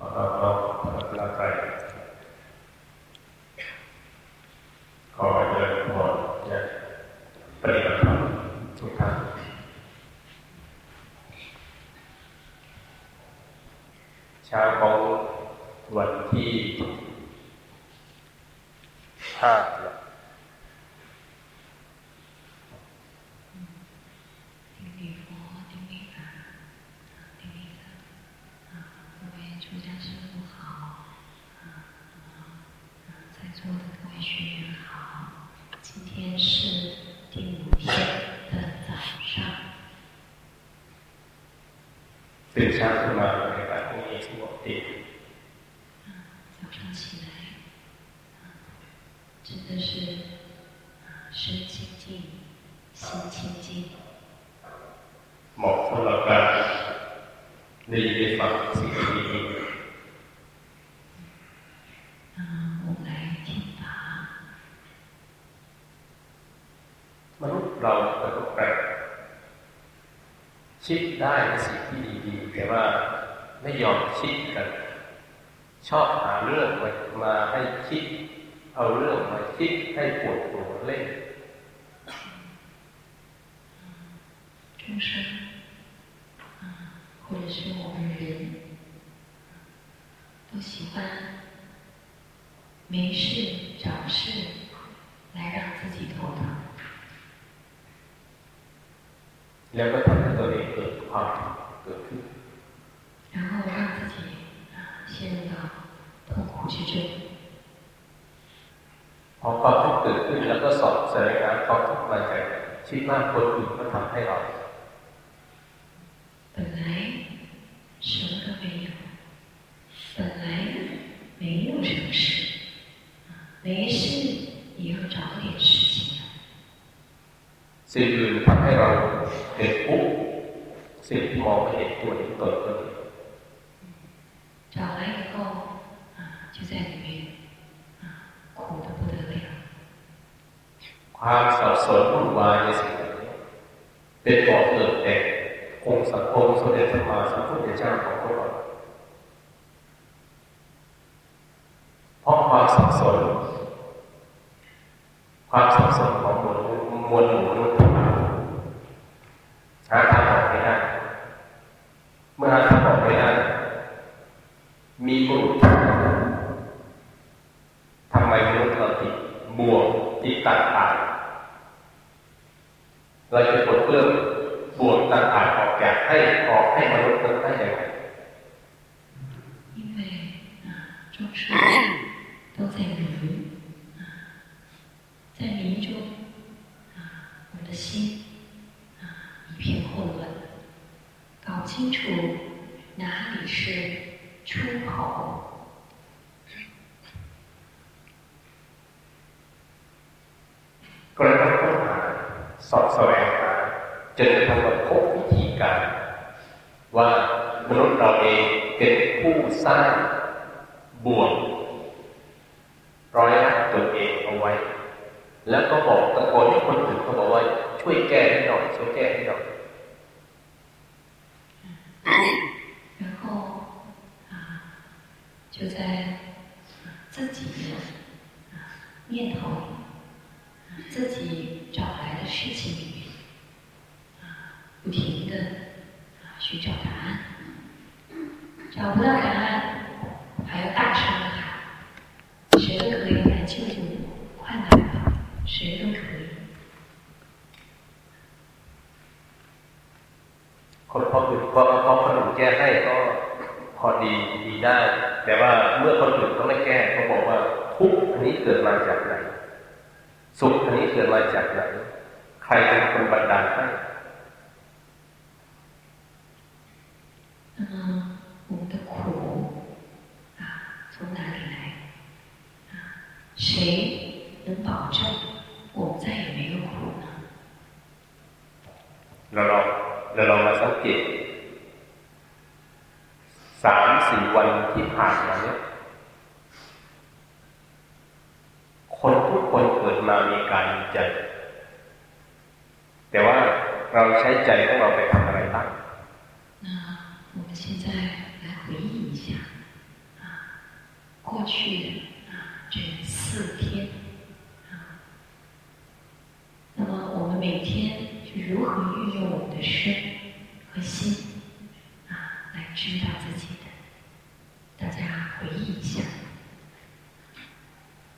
เราเราเราใจขอเจริญพรจะปฏิบัติธรรมทุกท่านเช้าของวันที่ คิดได้ในสิ่งที่ดีๆแต่ว่าไม่ยอมคิดกัน ชอบหาเรื่องมามาให้คิด เอาเรื่องมาคิดให้ปวดหัวเล่น 陷入到痛苦之中พอความทุกข์เกิดขึ้นแล้วก็สอบแสดงการความทุกข์มาจากชีวิตมากคนอื่นก็ทำให้เรา本来什么都没有本来没有什么事没事也要找点事情สิ่งอื่นทำให้เราเห็นปุ๊บสิ่งที่มองไม่เห็นตัวเห็นตนก็มี 找来以后啊，就在里面啊，苦的不得了。ความสับสนวุ่นวายในสิ่งนี้เป็นบ่อเกิดแต่องค์สังคมสมเด็จพระมหาสัมพุทธเจ้าของพวกเราเพราะความสับสนความสับสนของมวลมวล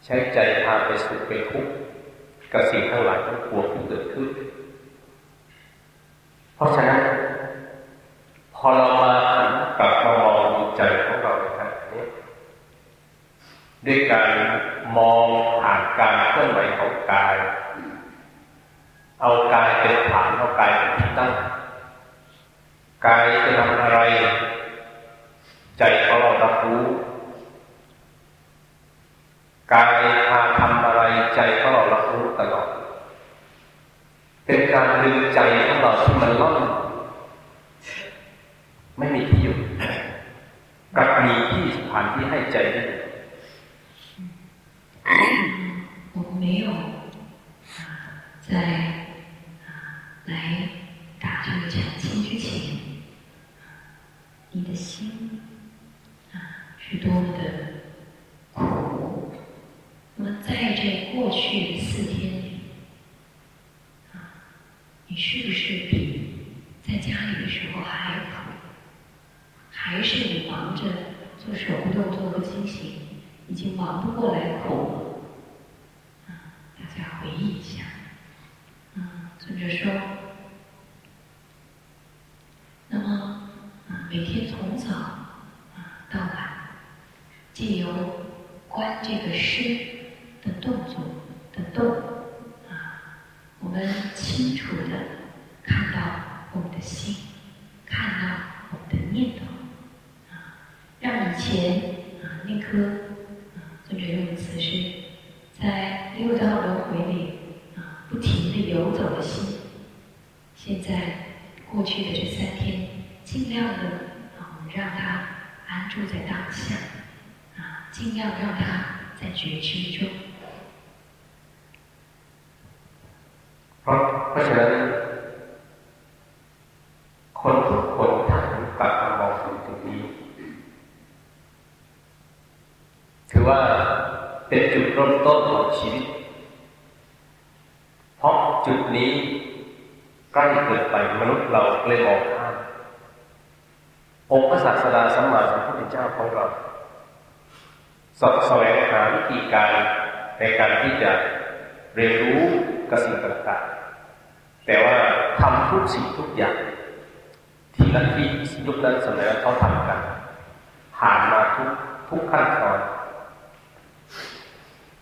ใช้ใจพาไปสุขไปทุกข์กับสิ่งทั้งหลายทั้งปวงที่เกิดขึ้น เพราะฉะนั้นพอเรามาหันกลับมามองใจของเราในขณะนี้ด้วยการมองผ่านการเคลื่อนไหวของกาย เอากายเป็นฐานเอากายเป็นที่ตั้งกายจะทำอะไร 这六个词是在六道轮回里啊不停的游走的心，现在过去的这三天，尽量的啊我们让他安住在当下，啊，尽量让他在觉知中。好，快起来。 เป็นจุดเริ่มต้นของชีวิต เพราะจุดนี้ใกล้เกินไปมนุษย์เราเลยมองข้ามองค์พระศาสดาสัมมาสัมพุทธเจ้าของเราสอบแสวงหาวิธีการในการที่จะเรียนรู้กับสิ่งต่างๆ แต่ว่าทำทุกสิ่งทุกอย่าง ที่นั้นที่ยุคนั้นสมัยนั้นเขาทำกันผ่านมาทุกทุกขั้นตอน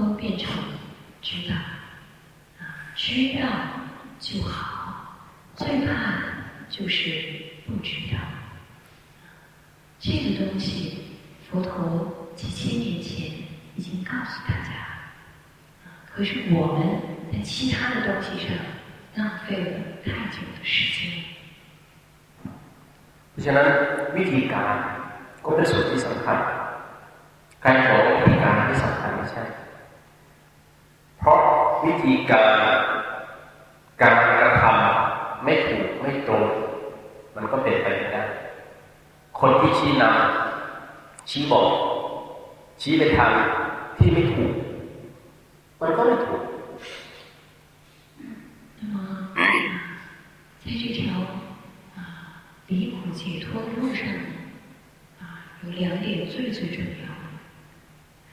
都变成知道，啊，知道就好，最怕就是不知道。这个东西，佛陀几千年前已经告诉大家。可是我们在其他的东西上浪费了太久的时间。เพราะฉะนั้นวิธีการก็เป็นส่วนที่สำคัญการขอวิธีการที่สำคัญไม่ใช่ เพราะ วิธีการการกระทำไม่ถูกไม่ตรง มันก็เป็นไปไม่ได้ คนที่ชี้นำชี้บอก ชี้ไปทางที่ไม่ถูกมันก็ไม่ถูก那么，在这条啊离苦解脱的路上，啊有两点最最重要。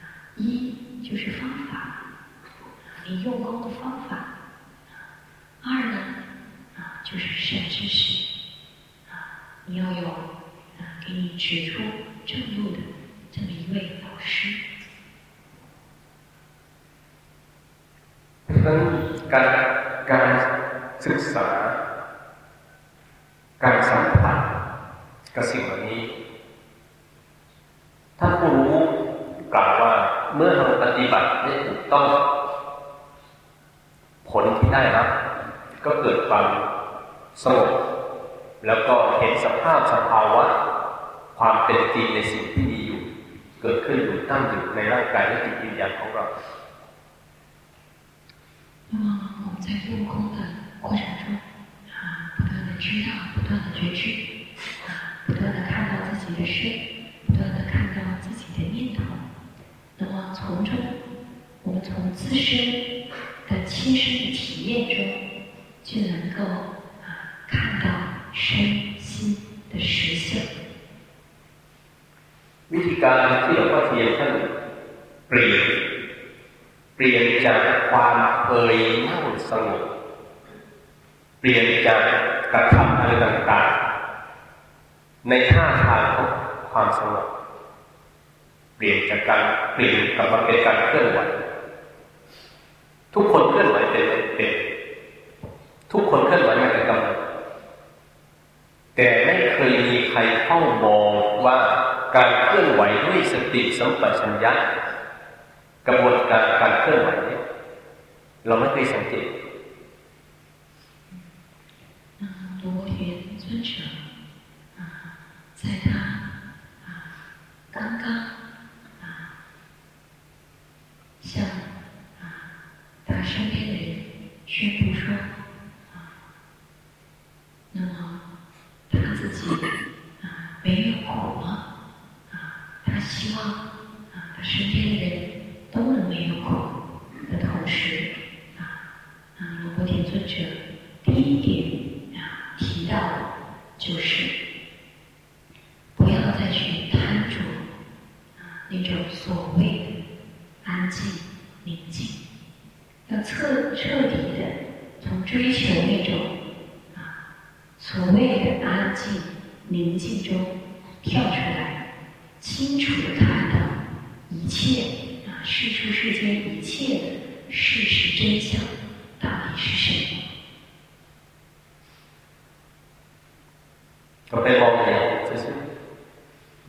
啊，一就是方法， 你用功的方法；二呢，啊就是善知识，啊你要有啊给你指出正路的这么一位老师。นั้นการการศึกษา การสัมผัสกับสิ่งเหล่านี้ ถ้าผู้รู้กล่าวว่า เมื่อเราปฏิบัติได้ถูกต้อง ผลที่ได้รับ ก็เกิดความสงบแล้วก็เห็นสภาพสภาวะ ความเป็นจริงในสิ่งที่มีอยู่ เกิดขึ้นอยู่ตั้งอยู่ในร่างกายและจิตวิญญาณของเรา那么我们在用功的过程中啊，不断的知道，不断的觉知啊，不断的看到自己的身，不断的看到自己的念头。那么从中，我们 从自身的亲身的体验中，就能够啊看到身心的实相。วิธีการที่หลวงพ่อเทียนท่านเปลี่ยนเปลี่ยนจากความเคยนั่งสงบเปลี่ยนจากกระทำอะไรต่างๆในท่าทางของความสงบเปลี่ยนจากการเปลี่ยนกลับมาเป็นการเคลื่อนไหว ทุกคนเคลื่อนไหวเป็นเป็นทุกคนเคลื่อนไหวมาแต่กำลังแต่ไม่เคยมีใครเข้ามองว่าการเคลื่อนไหวด้วยสติสัมปชัญญะกระบวนการการเคลื่อนไหวนี้เราไม่เคยสังเกต罗元尊者啊，在他啊刚刚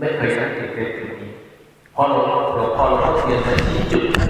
ไม่เคยสังเกตเป็นจุดนี้พอหลวงหลวงพ่อหลวงพ่อเทียนมาที่จุด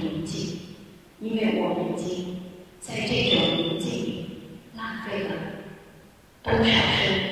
宁静，因为我们已经在这种宁静里浪费了多少生命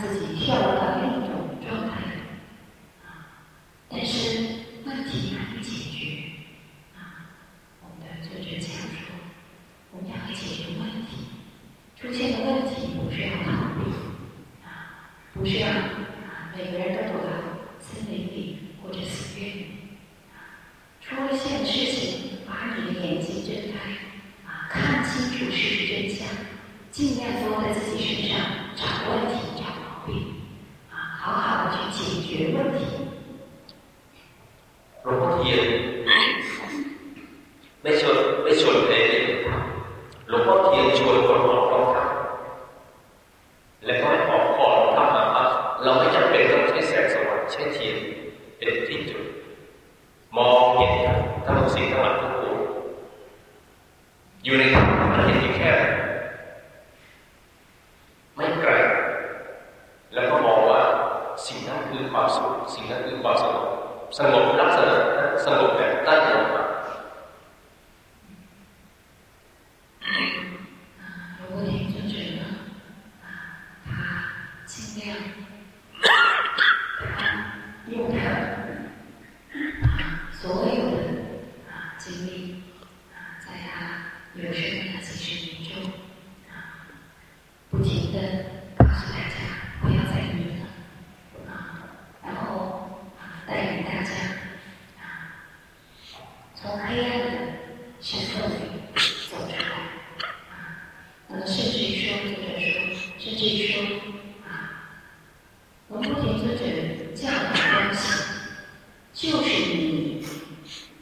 自己需要的努。我们不停就是这样的关系就是你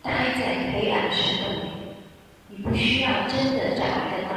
待在黑暗时分你不需要真的站在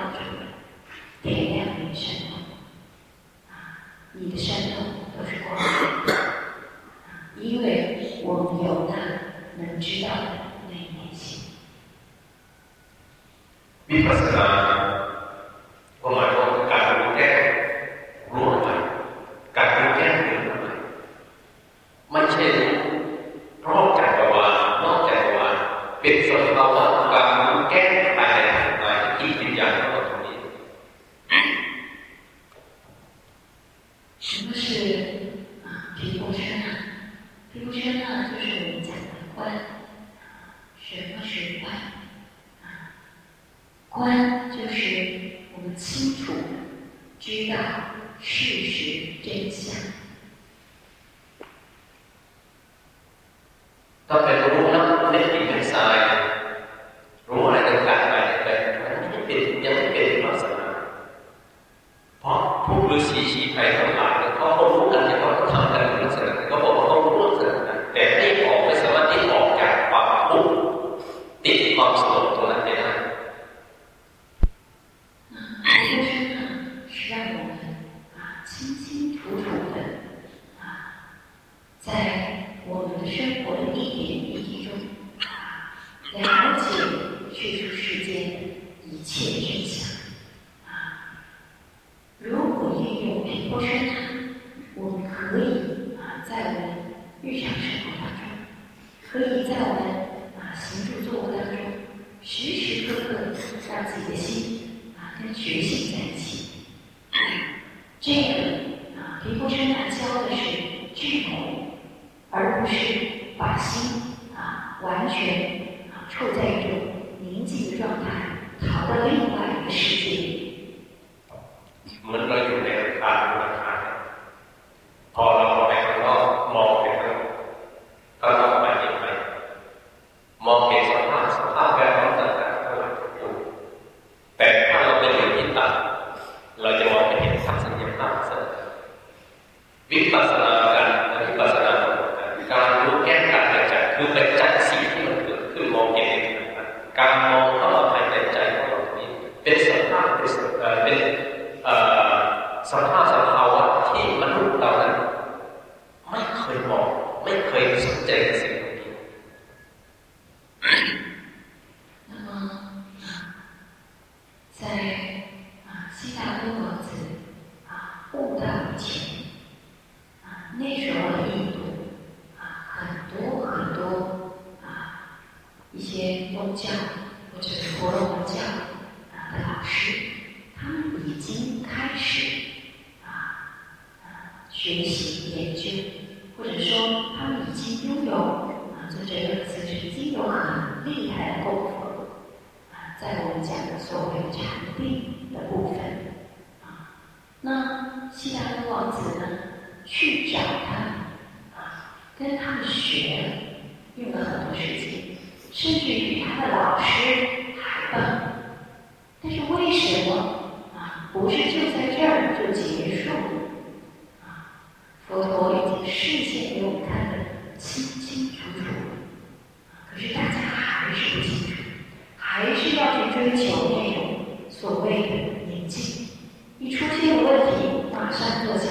日常生活当中可以在我们啊行动作物当中时时刻刻让自己的心啊跟觉醒在一起。这样去找他啊，跟他们学，用了很多时间，甚至比他的老师还棒。但是为什么啊？不是就在这儿就结束啊？佛陀已经事先给我们看得清清楚楚可是大家还是不清楚，还是要去追求那种所谓的宁静。一出现问题，马上坐下。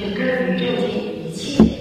整个宇宙间一切。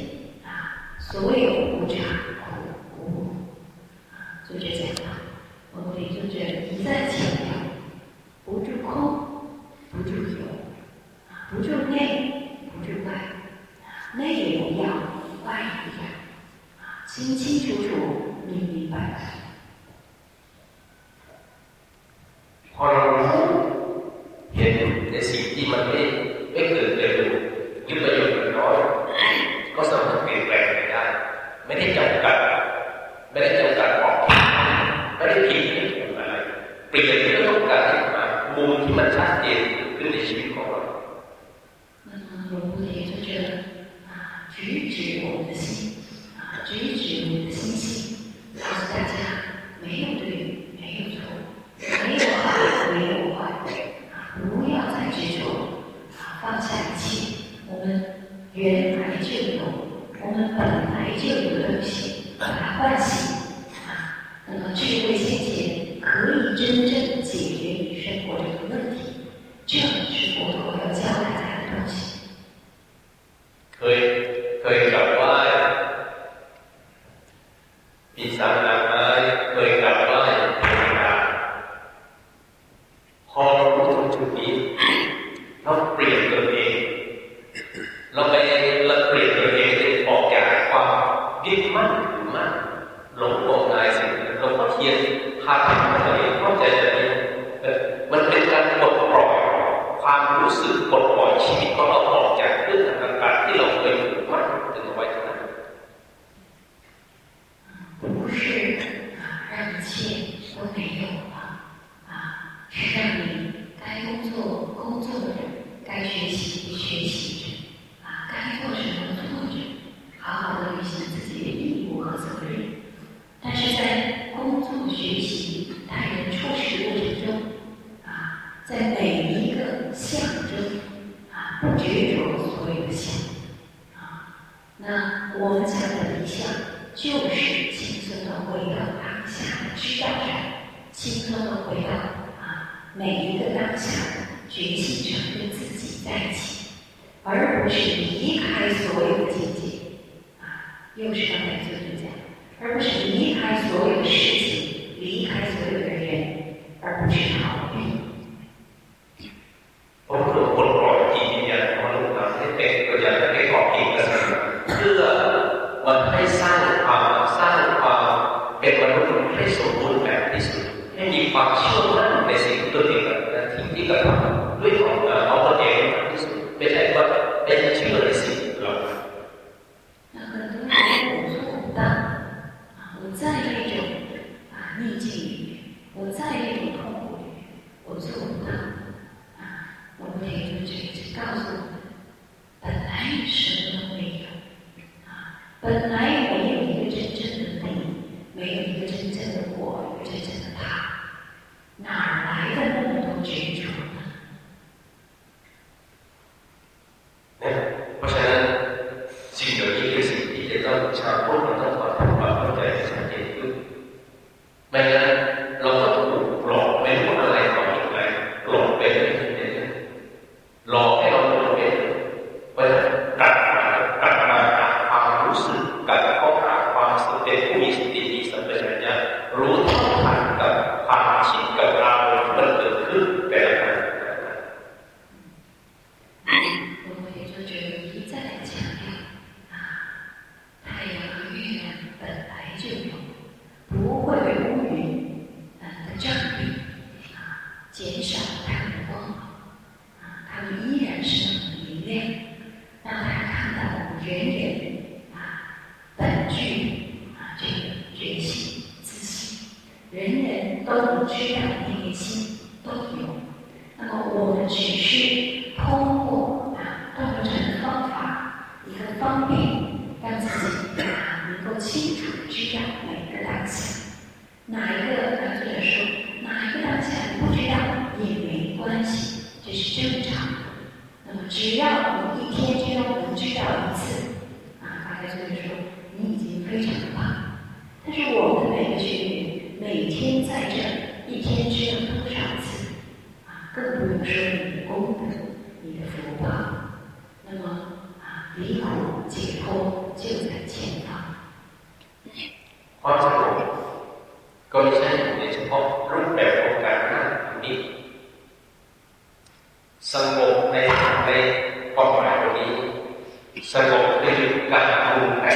sạch đi cả vùng này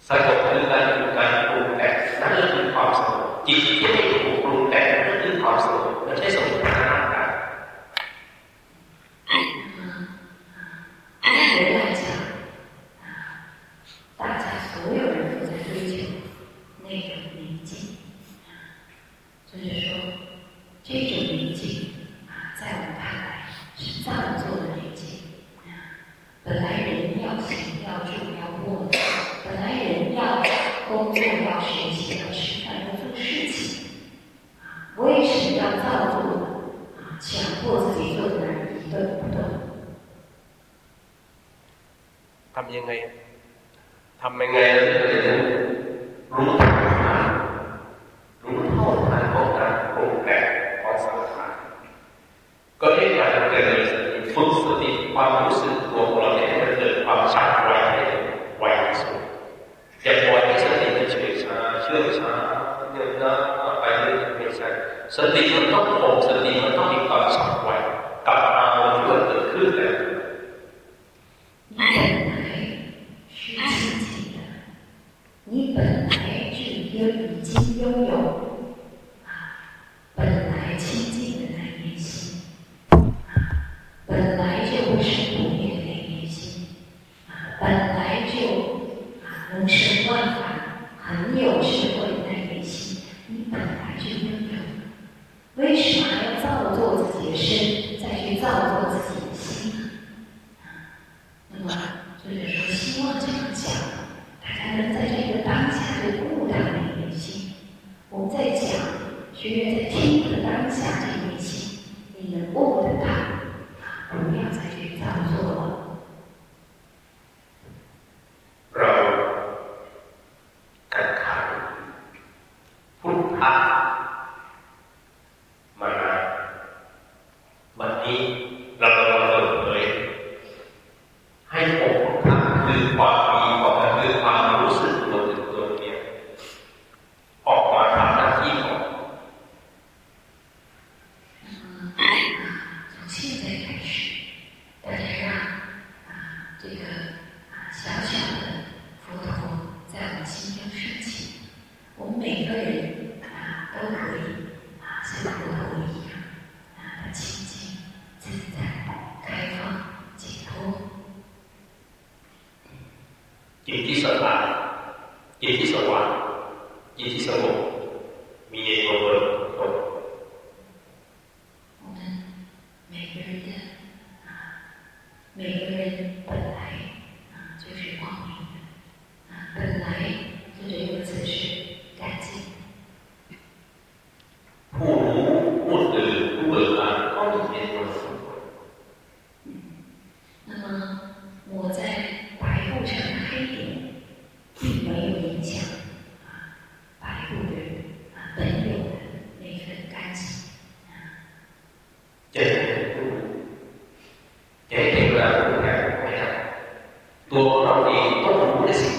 sạch đi là 希望这样讲，大家能在这个当下的悟到里面心。我们在讲，学员在听的当下，这个心你能悟。我让你动心。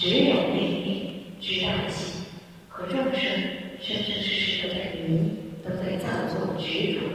只有业力之大起，和众生生生世世的本因，都在造作执着。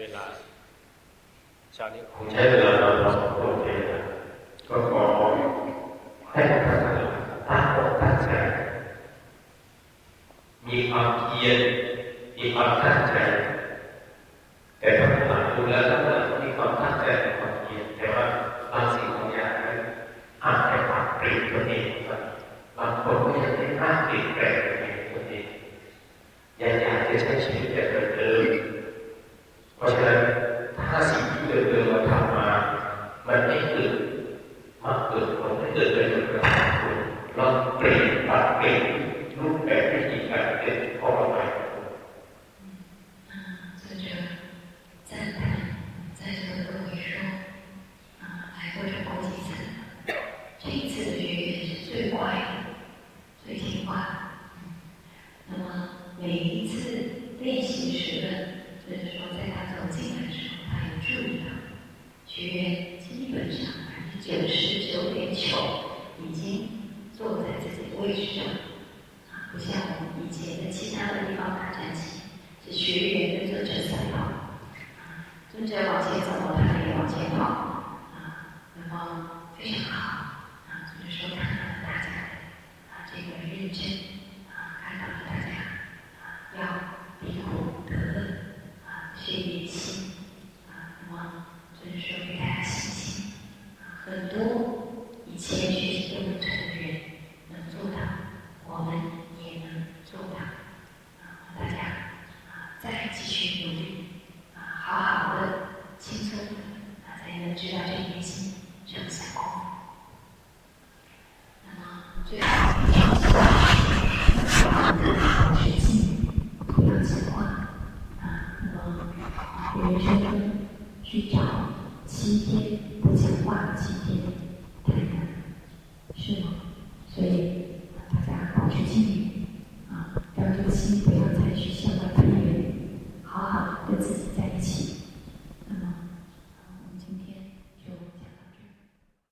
เวลาชาวนี้คงใช้เวลา